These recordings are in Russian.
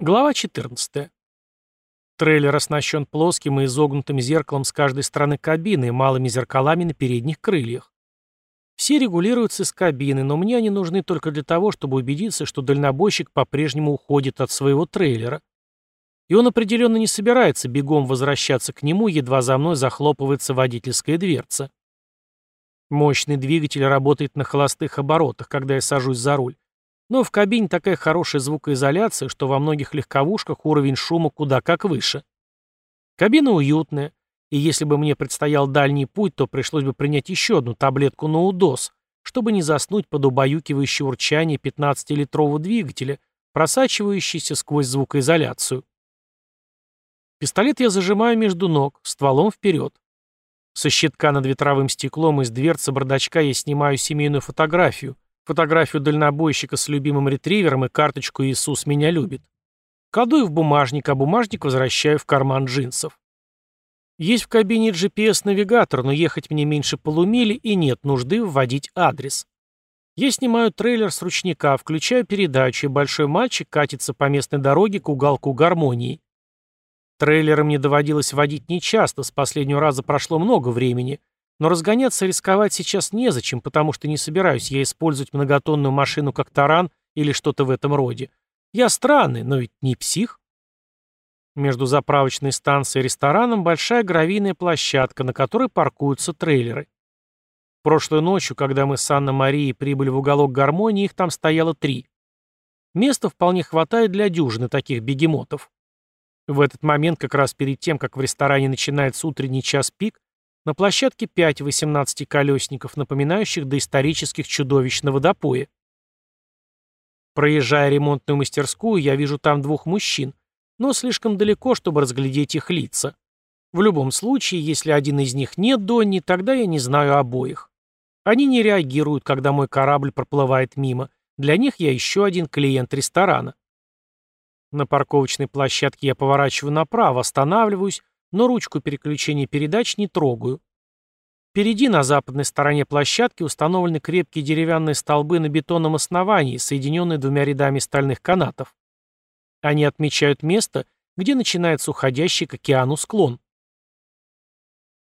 Глава 14. Трейлер оснащен плоским и изогнутым зеркалом с каждой стороны кабины и малыми зеркалами на передних крыльях. Все регулируются из кабины, но мне они нужны только для того, чтобы убедиться, что дальнобойщик по-прежнему уходит от своего трейлера. И он определенно не собирается бегом возвращаться к нему, едва за мной захлопывается водительская дверца. Мощный двигатель работает на холостых оборотах, когда я сажусь за руль, но в кабине такая хорошая звукоизоляция, что во многих легковушках уровень шума куда как выше. Кабина уютная, и если бы мне предстоял дальний путь, то пришлось бы принять еще одну таблетку ноудоз, чтобы не заснуть под убаюкивающее урчание 15-литрового двигателя, просачивающийся сквозь звукоизоляцию. Пистолет я зажимаю между ног, стволом вперед. Со щитка над ветровым стеклом из дверцы бардачка я снимаю семейную фотографию — фотографию дальнобойщика с любимым ретривером и карточку «Иисус меня любит». Кладу в бумажник, а бумажник возвращаю в карман джинсов. Есть в кабине GPS-навигатор, но ехать мне меньше полумили и нет нужды вводить адрес. Я снимаю трейлер с ручника, включаю передачу, и большой мальчик катится по местной дороге к уголку гармонии. Трейлеры мне доводилось водить нечасто, с последнего раза прошло много времени, но разгоняться рисковать сейчас незачем, потому что не собираюсь я использовать многотонную машину как таран или что-то в этом роде. Я странный, но ведь не псих. Между заправочной станцией и рестораном большая гравийная площадка, на которой паркуются трейлеры. Прошлой ночью, когда мы с Анной-Марией прибыли в уголок гармонии, их там стояло три. Места вполне хватает для дюжины таких бегемотов. В этот момент, как раз перед тем, как в ресторане начинается утренний час пик, на площадке 5 18-колесников, напоминающих доисторических чудовищ на водопое. Проезжая ремонтную мастерскую, я вижу там двух мужчин, но слишком далеко, чтобы разглядеть их лица. В любом случае, если один из них нет Донни, тогда я не знаю обоих. Они не реагируют, когда мой корабль проплывает мимо. Для них я еще один клиент ресторана. На парковочной площадке я поворачиваю направо, останавливаюсь но ручку переключения передач не трогаю. Впереди на западной стороне площадки установлены крепкие деревянные столбы на бетонном основании, соединенные двумя рядами стальных канатов. Они отмечают место, где начинается уходящий к океану склон.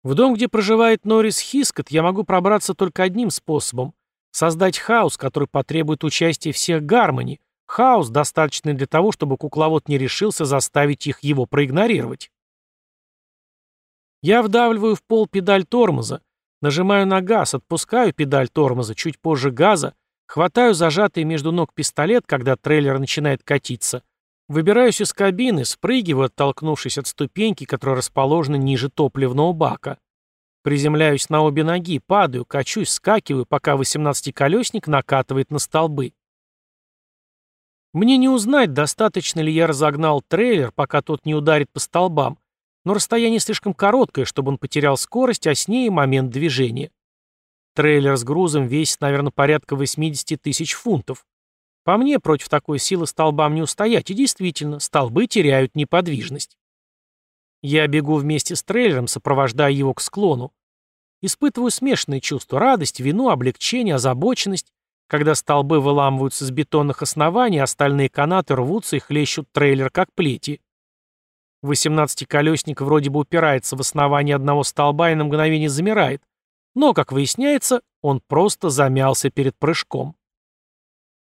В дом, где проживает Норрис Хискот, я могу пробраться только одним способом — создать хаос, который потребует участия всех гармони, хаос, достаточный для того, чтобы кукловод не решился заставить их его проигнорировать. Я вдавливаю в пол педаль тормоза, нажимаю на газ, отпускаю педаль тормоза, чуть позже газа, хватаю зажатый между ног пистолет, когда трейлер начинает катиться, выбираюсь из кабины, спрыгиваю, оттолкнувшись от ступеньки, которая расположена ниже топливного бака. Приземляюсь на обе ноги, падаю, качусь, скакиваю, пока 18-колесник накатывает на столбы. Мне не узнать, достаточно ли я разогнал трейлер, пока тот не ударит по столбам, но расстояние слишком короткое, чтобы он потерял скорость, а с ней и момент движения. Трейлер с грузом весит, наверное, порядка 80 тысяч фунтов. По мне, против такой силы столбам не устоять, и действительно, столбы теряют неподвижность. Я бегу вместе с трейлером, сопровождая его к склону. Испытываю смешанные чувства, радость, вину, облегчение, озабоченность, когда столбы выламываются с бетонных оснований, остальные канаты рвутся и хлещут трейлер как плети. Восемнадцатиколесник вроде бы упирается в основание одного столба и на мгновение замирает. Но, как выясняется, он просто замялся перед прыжком.